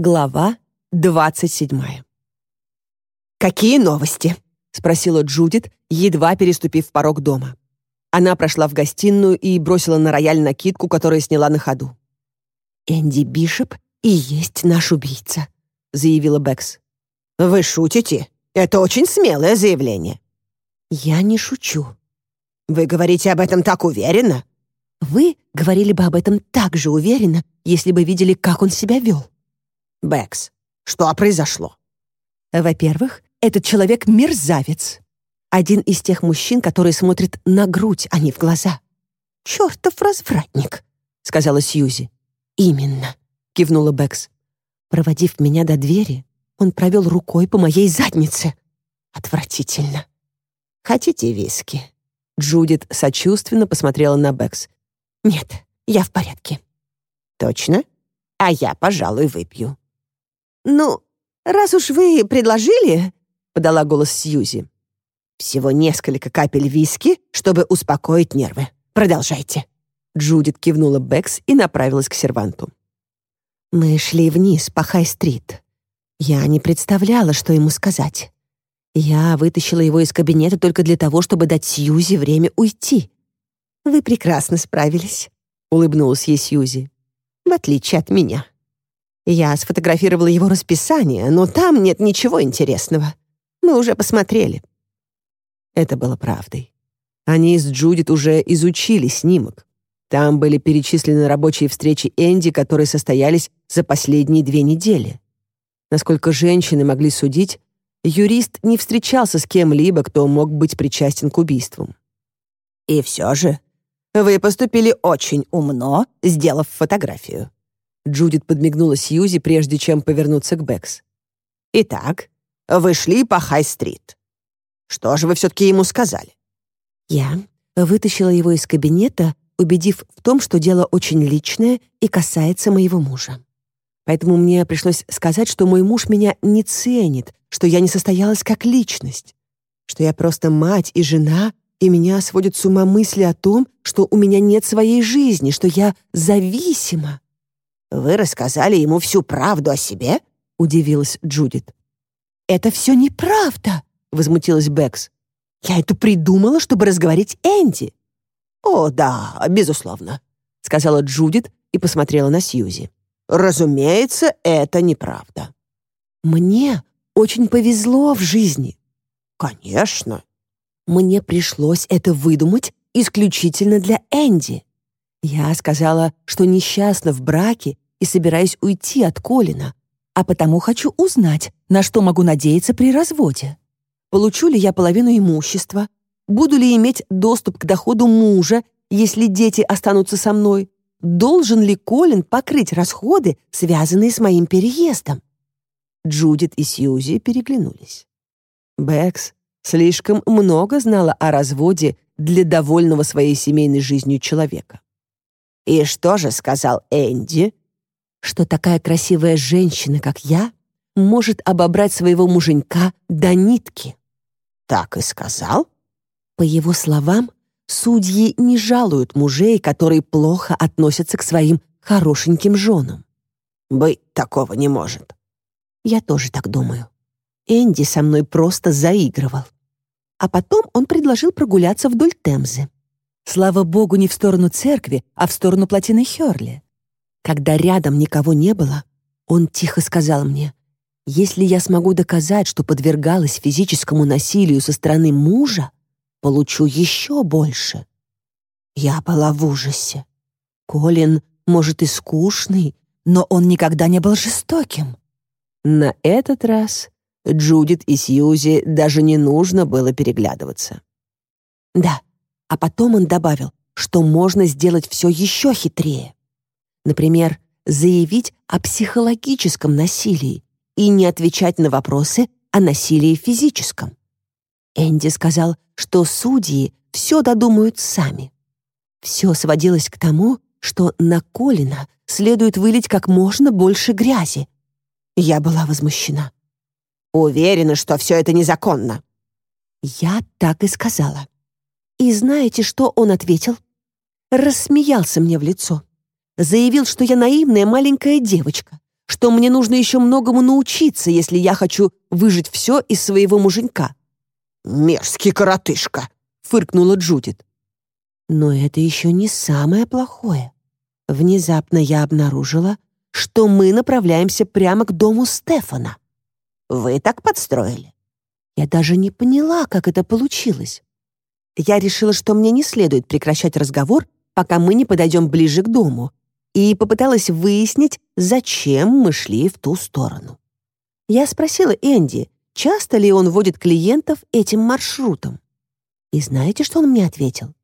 Глава двадцать седьмая. «Какие новости?» — спросила Джудит, едва переступив порог дома. Она прошла в гостиную и бросила на рояль накидку, которую сняла на ходу. «Энди Бишоп и есть наш убийца», — заявила Бэкс. «Вы шутите? Это очень смелое заявление». «Я не шучу». «Вы говорите об этом так уверенно?» «Вы говорили бы об этом так же уверенно, если бы видели, как он себя вел». Бэкс, что произошло? Во-первых, этот человек мерзавец. Один из тех мужчин, которые смотрят на грудь, а не в глаза. «Чертов развратник», — сказала Сьюзи. «Именно», — кивнула Бэкс. Проводив меня до двери, он провел рукой по моей заднице. Отвратительно. «Хотите виски?» Джудит сочувственно посмотрела на Бэкс. «Нет, я в порядке». «Точно? А я, пожалуй, выпью». «Ну, раз уж вы предложили...» — подала голос Сьюзи. «Всего несколько капель виски, чтобы успокоить нервы. Продолжайте». Джудит кивнула Бэкс и направилась к серванту. Мы шли вниз по Хай-стрит. Я не представляла, что ему сказать. Я вытащила его из кабинета только для того, чтобы дать Сьюзи время уйти. «Вы прекрасно справились», — улыбнулась ей Сьюзи. «В отличие от меня». Я сфотографировала его расписание, но там нет ничего интересного. Мы уже посмотрели. Это было правдой. Они с Джудит уже изучили снимок. Там были перечислены рабочие встречи Энди, которые состоялись за последние две недели. Насколько женщины могли судить, юрист не встречался с кем-либо, кто мог быть причастен к убийствам. «И все же вы поступили очень умно, сделав фотографию», Джудит подмигнула Сьюзи, прежде чем повернуться к Бэкс. «Итак, вы шли по Хай-стрит. Что же вы все-таки ему сказали?» Я вытащила его из кабинета, убедив в том, что дело очень личное и касается моего мужа. Поэтому мне пришлось сказать, что мой муж меня не ценит, что я не состоялась как личность, что я просто мать и жена, и меня сводят с ума мысли о том, что у меня нет своей жизни, что я зависима. «Вы рассказали ему всю правду о себе?» — удивилась Джудит. «Это все неправда!» — возмутилась Бэкс. «Я это придумала, чтобы разговорить Энди». «О, да, безусловно», — сказала Джудит и посмотрела на Сьюзи. «Разумеется, это неправда». «Мне очень повезло в жизни». «Конечно». «Мне пришлось это выдумать исключительно для Энди». Я сказала, что несчастна в браке и собираюсь уйти от Колина, а потому хочу узнать, на что могу надеяться при разводе. Получу ли я половину имущества? Буду ли иметь доступ к доходу мужа, если дети останутся со мной? Должен ли Колин покрыть расходы, связанные с моим переездом? Джудит и Сьюзи переглянулись. Бэкс слишком много знала о разводе для довольного своей семейной жизнью человека. «И что же сказал Энди?» «Что такая красивая женщина, как я, может обобрать своего муженька до нитки». «Так и сказал?» По его словам, судьи не жалуют мужей, которые плохо относятся к своим хорошеньким женам. «Быть такого не может». Я тоже так думаю. Энди со мной просто заигрывал. А потом он предложил прогуляться вдоль Темзы. Слава богу, не в сторону церкви, а в сторону плотины Хёрли. Когда рядом никого не было, он тихо сказал мне, «Если я смогу доказать, что подвергалась физическому насилию со стороны мужа, получу еще больше». Я была в ужасе. Колин, может, и скучный, но он никогда не был жестоким. На этот раз Джудит и Сьюзи даже не нужно было переглядываться. Да, а потом он добавил, что можно сделать все еще хитрее. Например, заявить о психологическом насилии и не отвечать на вопросы о насилии физическом. Энди сказал, что судьи все додумают сами. Все сводилось к тому, что на Колина следует вылить как можно больше грязи. Я была возмущена. «Уверена, что все это незаконно». Я так и сказала. И знаете, что он ответил? Рассмеялся мне в лицо. Заявил, что я наивная маленькая девочка, что мне нужно еще многому научиться, если я хочу выжить все из своего муженька». «Мерзкий коротышка!» — фыркнула Джудит. Но это еще не самое плохое. Внезапно я обнаружила, что мы направляемся прямо к дому Стефана. Вы так подстроили? Я даже не поняла, как это получилось. Я решила, что мне не следует прекращать разговор, пока мы не подойдем ближе к дому, и попыталась выяснить, зачем мы шли в ту сторону. Я спросила Энди, часто ли он водит клиентов этим маршрутом. И знаете, что он мне ответил?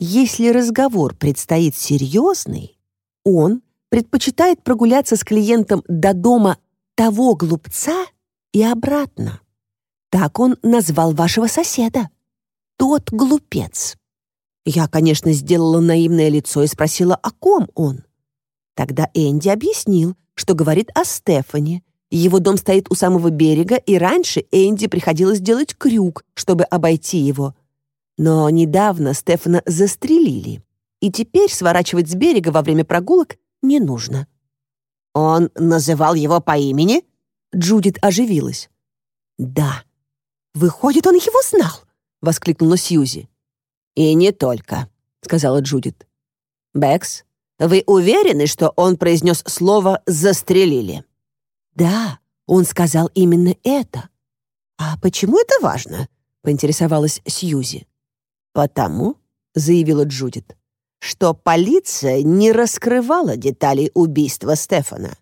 Если разговор предстоит серьезный, он предпочитает прогуляться с клиентом до дома того глупца и обратно. Так он назвал вашего соседа. Тот глупец. Я, конечно, сделала наивное лицо и спросила, о ком он. Тогда Энди объяснил, что говорит о Стефане. Его дом стоит у самого берега, и раньше Энди приходилось делать крюк, чтобы обойти его. Но недавно Стефана застрелили, и теперь сворачивать с берега во время прогулок не нужно. «Он называл его по имени?» Джудит оживилась. «Да. Выходит, он его знал!» — воскликнула Сьюзи. «И не только», — сказала Джудит. «Бэкс, вы уверены, что он произнес слово «застрелили»?» «Да, он сказал именно это». «А почему это важно?» — поинтересовалась Сьюзи. «Потому», — заявила Джудит, «что полиция не раскрывала деталей убийства Стефана.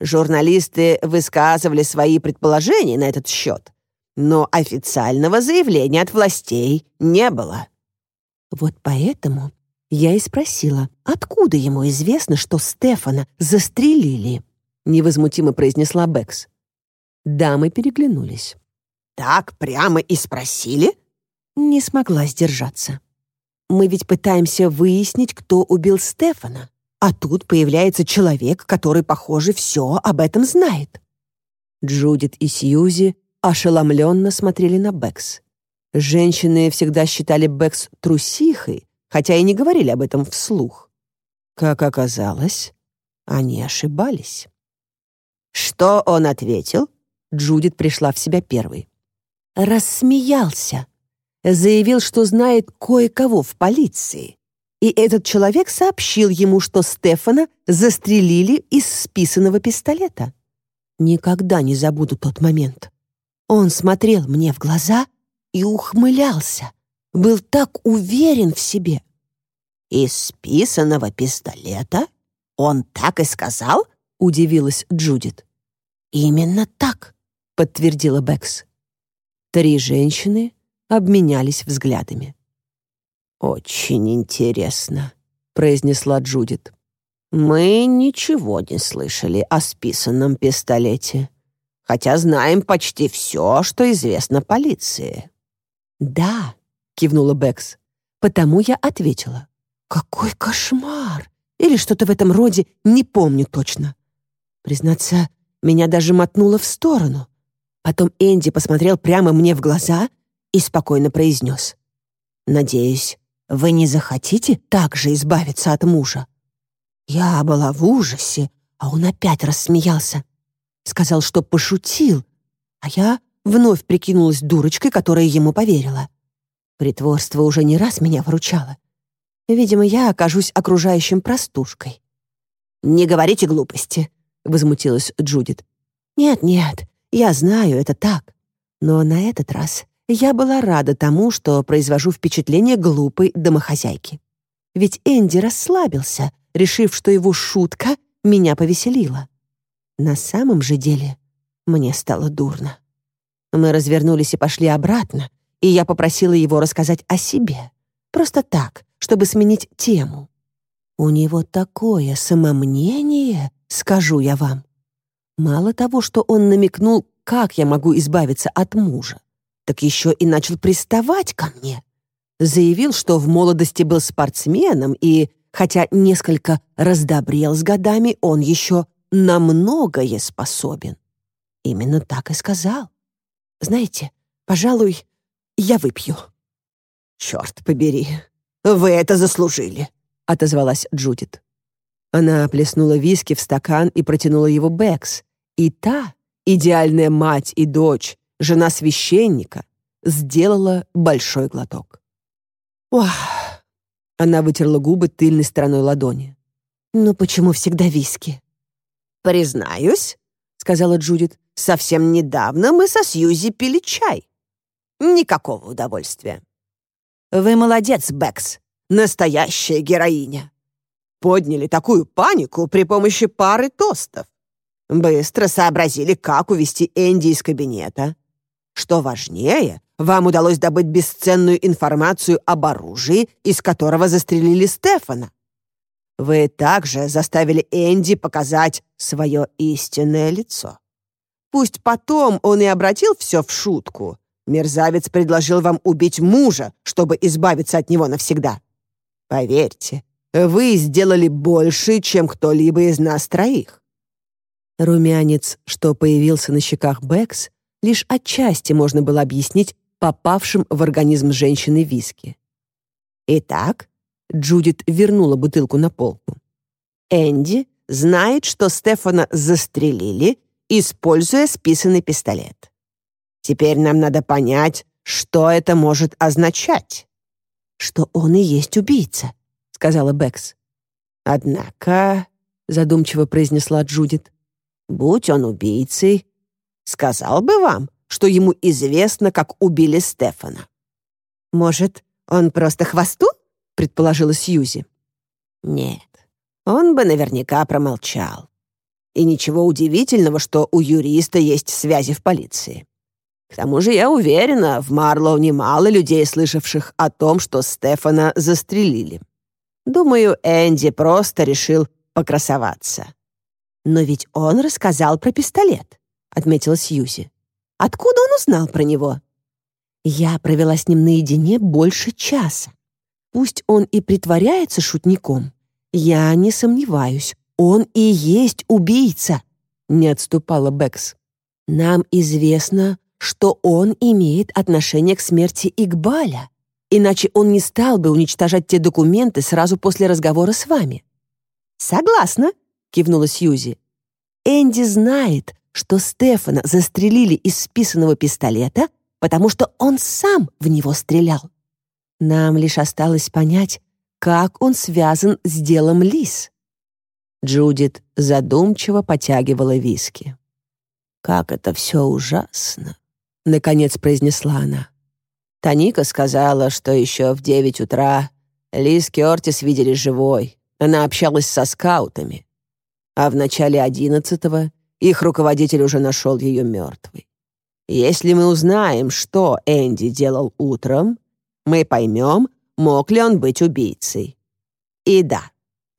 Журналисты высказывали свои предположения на этот счет, но официального заявления от властей не было». «Вот поэтому я и спросила, откуда ему известно, что Стефана застрелили?» Невозмутимо произнесла Бэкс. Дамы переглянулись. «Так прямо и спросили?» Не смогла сдержаться. Мы ведь пытаемся выяснить, кто убил Стефана, а тут появляется человек, который, похоже, все об этом знает. Джудит и Сьюзи ошеломленно смотрели на Бэкс. Женщины всегда считали Бэкс трусихой, хотя и не говорили об этом вслух. Как оказалось, они ошибались. «Что он ответил?» Джудит пришла в себя первой. Рассмеялся заявил, что знает кое-кого в полиции. И этот человек сообщил ему, что Стефана застрелили из списанного пистолета. Никогда не забуду тот момент. Он смотрел мне в глаза и ухмылялся, был так уверен в себе. «Из списанного пистолета? Он так и сказал?» — удивилась Джудит. «Именно так», — подтвердила Бэкс. Три женщины обменялись взглядами. «Очень интересно», — произнесла Джудит. «Мы ничего не слышали о списанном пистолете, хотя знаем почти все, что известно полиции». «Да», — кивнула Бэкс, — «потому я ответила. Какой кошмар! Или что-то в этом роде, не помню точно. Признаться, меня даже мотнуло в сторону. Потом Энди посмотрел прямо мне в глаза — и спокойно произнес. «Надеюсь, вы не захотите также избавиться от мужа?» Я была в ужасе, а он опять рассмеялся. Сказал, что пошутил, а я вновь прикинулась дурочкой, которая ему поверила. Притворство уже не раз меня вручало. Видимо, я окажусь окружающим простушкой. «Не говорите глупости», — возмутилась Джудит. «Нет-нет, я знаю, это так. Но на этот раз я была рада тому, что произвожу впечатление глупой домохозяйки. Ведь Энди расслабился, решив, что его шутка меня повеселила. На самом же деле мне стало дурно. Мы развернулись и пошли обратно, и я попросила его рассказать о себе. Просто так, чтобы сменить тему. У него такое самомнение, скажу я вам. Мало того, что он намекнул, как я могу избавиться от мужа, так еще и начал приставать ко мне. Заявил, что в молодости был спортсменом и, хотя несколько раздобрел с годами, он еще на многое способен. Именно так и сказал. Знаете, пожалуй, я выпью. «Черт побери, вы это заслужили», — отозвалась Джудит. Она плеснула виски в стакан и протянула его Бэкс. И та, идеальная мать и дочь, жена священника, сделала большой глоток. Ох! Она вытерла губы тыльной стороной ладони. «Ну почему всегда виски?» «Признаюсь», — сказала Джудит, «совсем недавно мы со Сьюзи пили чай. Никакого удовольствия». «Вы молодец, Бэкс, настоящая героиня. Подняли такую панику при помощи пары тостов. Быстро сообразили, как увести Энди из кабинета. Что важнее, вам удалось добыть бесценную информацию об оружии, из которого застрелили Стефана. Вы также заставили Энди показать свое истинное лицо. Пусть потом он и обратил все в шутку. Мерзавец предложил вам убить мужа, чтобы избавиться от него навсегда. Поверьте, вы сделали больше, чем кто-либо из нас троих. Румянец, что появился на щеках Бэкс, лишь отчасти можно было объяснить попавшим в организм женщины виски. Итак, Джудит вернула бутылку на полку. Энди знает, что Стефана застрелили, используя списанный пистолет. Теперь нам надо понять, что это может означать. Что он и есть убийца, сказала Бэкс. Однако, задумчиво произнесла Джудит, будь он убийцей, сказал бы вам, что ему известно, как убили Стефана. Может, он просто хвосту? предположила Сьюзи. Нет, он бы наверняка промолчал. И ничего удивительного, что у юриста есть связи в полиции. К тому же я уверена, в Марлоу немало людей, слышавших о том, что Стефана застрелили. Думаю, Энди просто решил покрасоваться. «Но ведь он рассказал про пистолет», — отметила Сьюзи. Откуда он узнал про него? Я провела с ним наедине больше часа. Пусть он и притворяется шутником, я не сомневаюсь, он и есть убийца, не отступала Бэкс. Нам известно, что он имеет отношение к смерти Игбаля, иначе он не стал бы уничтожать те документы сразу после разговора с вами. Согласна, кивнула Сьюзи. Энди знает, что Стефана застрелили из списанного пистолета, потому что он сам в него стрелял. Нам лишь осталось понять, как он связан с делом Лис. Джудит задумчиво потягивала виски. «Как это все ужасно!» — наконец произнесла она. Таника сказала, что еще в девять утра Лис Кертис видели живой. Она общалась со скаутами. А в начале одиннадцатого их руководитель уже нашел ее мертвой. Если мы узнаем, что Энди делал утром, мы поймем, мог ли он быть убийцей. И да,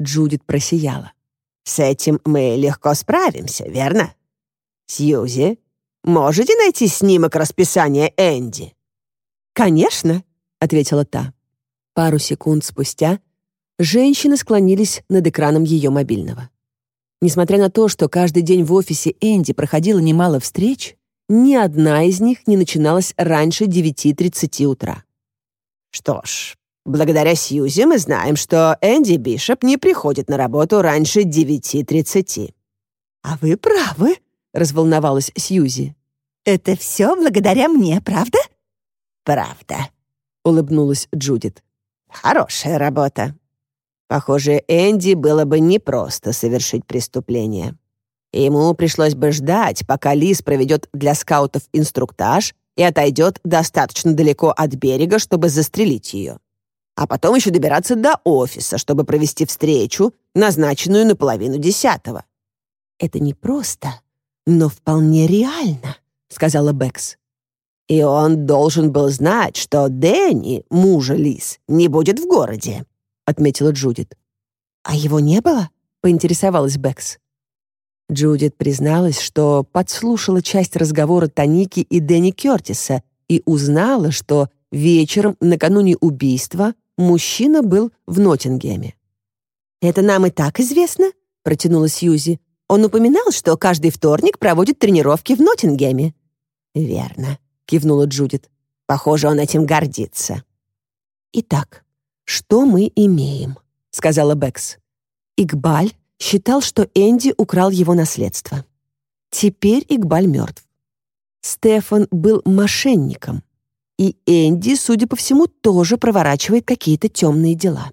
Джудит просияла. С этим мы легко справимся, верно? Сьюзи, можете найти снимок расписания Энди? Конечно, ответила та. Пару секунд спустя женщины склонились над экраном ее мобильного. Несмотря на то, что каждый день в офисе Энди проходило немало встреч, ни одна из них не начиналась раньше 9.30 утра. Что ж, благодаря Сьюзи мы знаем, что Энди Бишоп не приходит на работу раньше 9.30. «А вы правы», — разволновалась Сьюзи. «Это все благодаря мне, правда?» «Правда», — улыбнулась Джудит. «Хорошая работа». Похоже, Энди было бы непросто совершить преступление. Ему пришлось бы ждать, пока Лис проведет для скаутов инструктаж и отойдет достаточно далеко от берега, чтобы застрелить ее. А потом еще добираться до офиса, чтобы провести встречу, назначенную на половину десятого. «Это не просто, но вполне реально», — сказала Бэкс. И он должен был знать, что Дэнни, мужа Лис, не будет в городе. — отметила Джудит. «А его не было?» — поинтересовалась Бэкс. Джудит призналась, что подслушала часть разговора Таники и Дэнни Кёртиса и узнала, что вечером накануне убийства мужчина был в Ноттингеме. «Это нам и так известно», — протянула Сьюзи. «Он упоминал, что каждый вторник проводит тренировки в Ноттингеме». «Верно», — кивнула Джудит. «Похоже, он этим гордится». «Итак, «Что мы имеем?» — сказала Бэкс. Игбаль считал, что Энди украл его наследство. Теперь Игбаль мертв. Стефан был мошенником, и Энди, судя по всему, тоже проворачивает какие-то темные дела.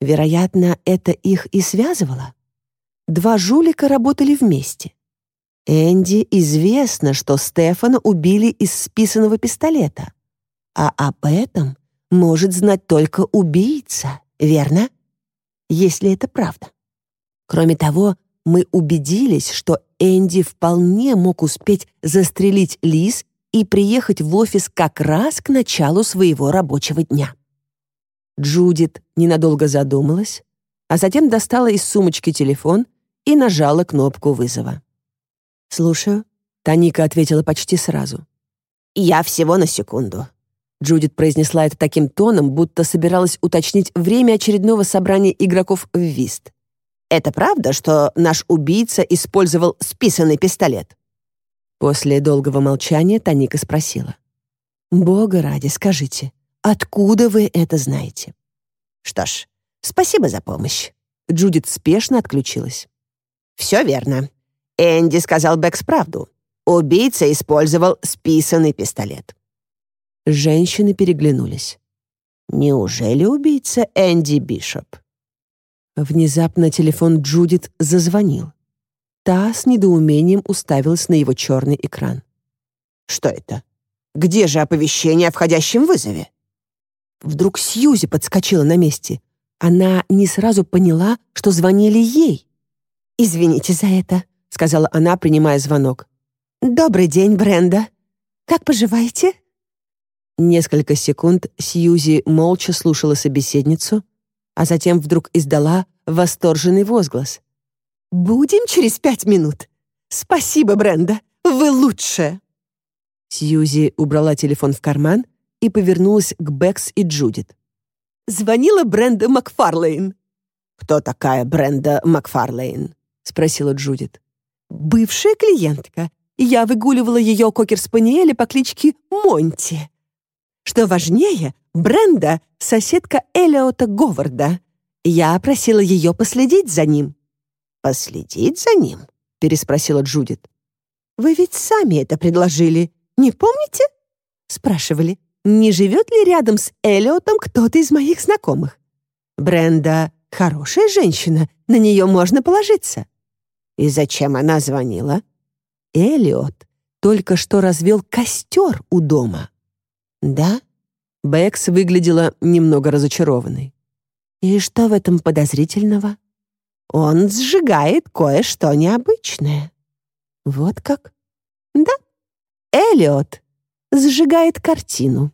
Вероятно, это их и связывало. Два жулика работали вместе. Энди известно, что Стефана убили из списанного пистолета. А об этом может знать только убийца, верно? Если это правда. Кроме того, мы убедились, что Энди вполне мог успеть застрелить Лиз и приехать в офис как раз к началу своего рабочего дня. Джудит ненадолго задумалась, а затем достала из сумочки телефон и нажала кнопку вызова. «Слушаю», — Таника ответила почти сразу. «Я всего на секунду». Джудит произнесла это таким тоном, будто собиралась уточнить время очередного собрания игроков в вист. «Это правда, что наш убийца использовал списанный пистолет?» После долгого молчания Таника спросила. «Бога ради, скажите, откуда вы это знаете?» «Что ж, спасибо за помощь». Джудит спешно отключилась. «Все верно. Энди сказал Бэкс правду. Убийца использовал списанный пистолет». Женщины переглянулись. «Неужели убийца Энди Бишоп?» Внезапно телефон Джудит зазвонил. Та с недоумением уставилась на его черный экран. «Что это? Где же оповещение о входящем вызове?» Вдруг Сьюзи подскочила на месте. Она не сразу поняла, что звонили ей. «Извините за это», — сказала она, принимая звонок. «Добрый день, Бренда. Как поживаете?» Несколько секунд Сьюзи молча слушала собеседницу, а затем вдруг издала восторженный возглас. «Будем через пять минут. Спасибо, Бренда, вы лучшая!» Сьюзи убрала телефон в карман и повернулась к Бэкс и Джудит. «Звонила Бренда Макфарлейн». «Кто такая Бренда Макфарлейн?» — спросила Джудит. «Бывшая клиентка. Я выгуливала ее кокер-спаниеля по кличке Монти. Что важнее, Бренда — соседка Элиота Говарда. Я просила ее последить за ним». «Последить за ним?» — переспросила Джудит. «Вы ведь сами это предложили, не помните?» Спрашивали, не живет ли рядом с Элиотом кто-то из моих знакомых. Бренда — хорошая женщина, на нее можно положиться. И зачем она звонила? Элиот только что развел костер у дома. Да? Бэкс выглядела немного разочарованной. И что в этом подозрительного? Он сжигает кое-что необычное. Вот как? Да. Элиот сжигает картину.